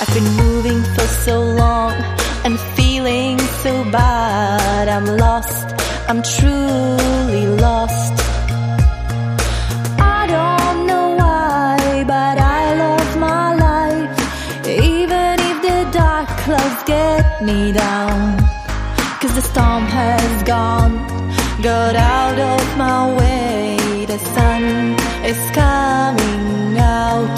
I've been moving for so long and feeling so bad. I'm lost, I'm truly lost. I don't know why, but I love my life. Even if the dark clouds get me down. Cause the storm has gone, got out of my way. The sun is coming out.